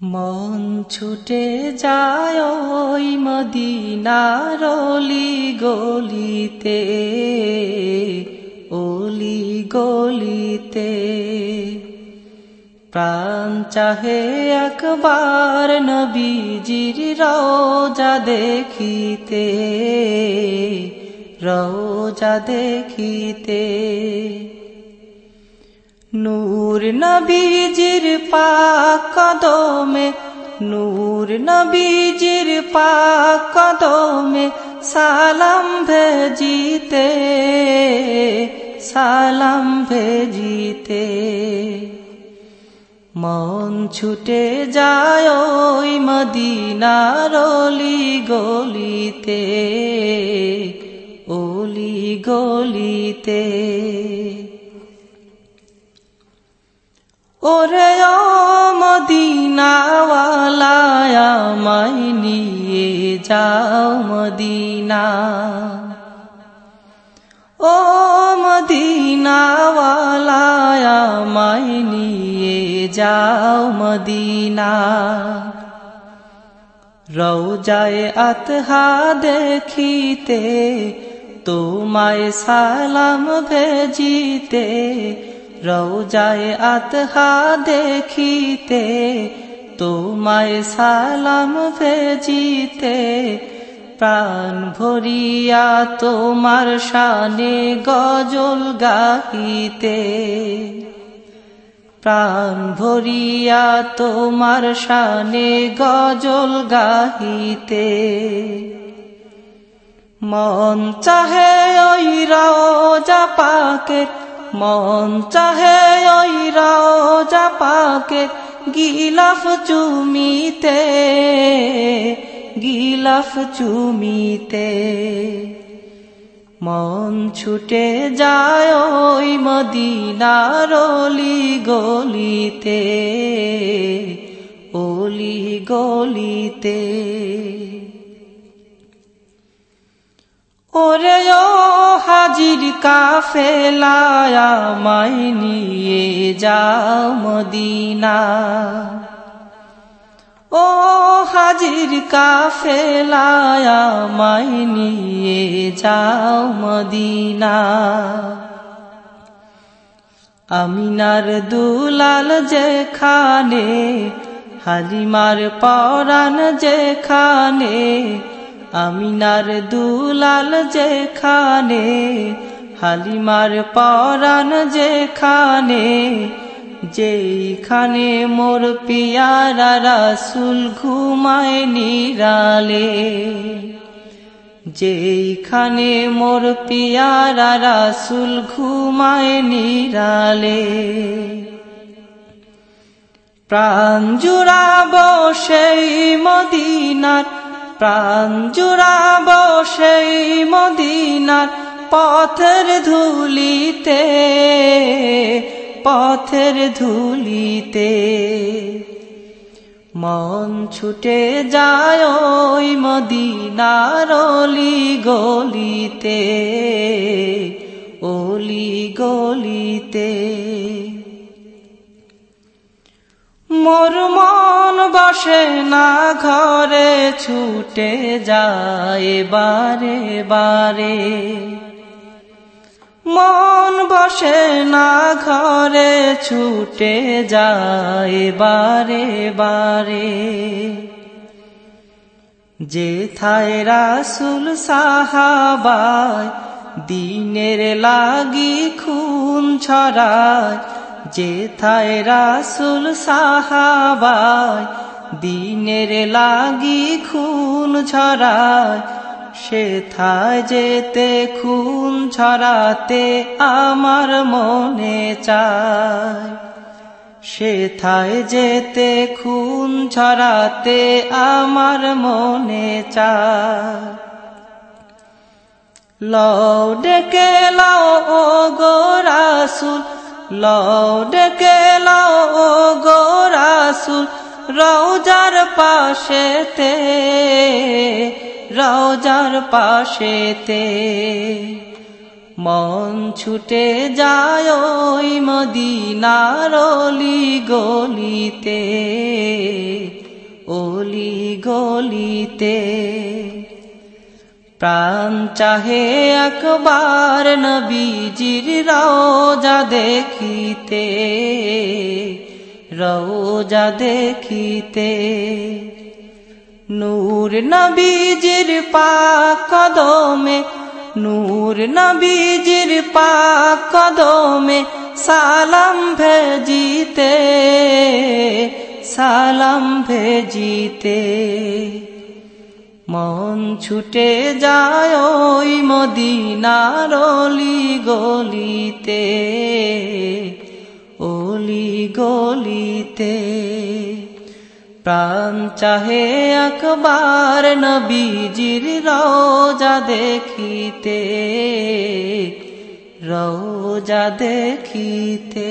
মন ছুটে যায় ওই মদিনার অলি গলিতে অলি গলিতে প্রাণ চাহে একবার নবীজির রোজা দেখিতে রোজা দেখিতে। নূর নবীজির পাক কদমে, নূর নবীজির পাক কদমে সালাম ভেজিতে সালাম ভেজিতে। মন ছুটে যায় ওই মদিনার অলি গলিতে অলি গলিতে। ওরে ও মদিনাওয়ালায় মাই নিয়ে যাও মদিনা। ও মদিনাওয়ালায় মাই নিয়ে যাও মদিনা। রৌজায় আতহা দেখিতে, তোমায় সালাম ভেজিতে রৌজায় আতহা দেখিতে, তোমায় সালাম ভেজিতে, প্রাণ ভরিয়া তোমার শানে গজল গাহিতে। প্রাণ ভরিয়া তোমার শানে গজল গাহিতে। মন চাহে ওই রাজা পাকের মন চাহে ওই রাজা পাকে, গিলাফ চুমিতে গিলাফ চুমিতে। মন ছুটে যায় ওই মদিনার অলি গলিতে অলি গলিতে। ওরে ও হাজির কাফেলায়া মাই নিয়ে যাও মদিনা। ও হাজির কাফেলায়া মাই নিয়ে যাও মদিনা। আমিনার দুলাল যেখানে, হালিমার পরাণ যেখানে আমিনার দুলাল যেখানে, হালিমার পরাণ যেখানে যেখানে মোর পিয়ারা রাসুল ঘুমায় নিরালে যেখানে মোর পিয়ারা রাসুল ঘুমায় নিরালে। প্রাণ জুড়াব সেই মদিনার প্রাণ জুড়াব সেই মদিনার পথের ধুলিতে পথের ধুলিতে। মন ছুটে যায় ওই মদিনার অলি গলিতে অলি গলিতে। মোর মন বসে না ঘরে ছুটে যায় বারে বারে। মন বসে না ঘরে ছুটে যায় বারে বারে। যে থায় রাসুল সাহাবায় দিনের লাগি খুন ছড়ায়, যেথায় রাসুল সাহাবায় দিনের লাগি খুন ছড়ায় সেথায় যেতে খুন ছড়াতে আমার মনে চায়। সেথায় যেতে খুন ছড়াতে আমার মনে চায়। লও ডেকে লাও, ও গো রাসুল, লও ডেকে লাও, ও গো রাসুল রৌজার পাশেতে রৌজার পাশেতে। মন ছুটে যায় ওই মদিনার অলি গলিতে গলিতে। প্রাণ চাহে একবার নবীজির রওজা দেখিতে। রওজা দেখিতে, নূর নবীজির পাক কদমে, নূর নবীজির পাক কদমে সালাম ভেজিতে সালাম ভেজিতে। মন ছুটে যায় ওই মদিনার গলিতে। গলিতে প্রাণ চাহে একবার নবীজির রোজা দেখিতে রোজা দেখিতে।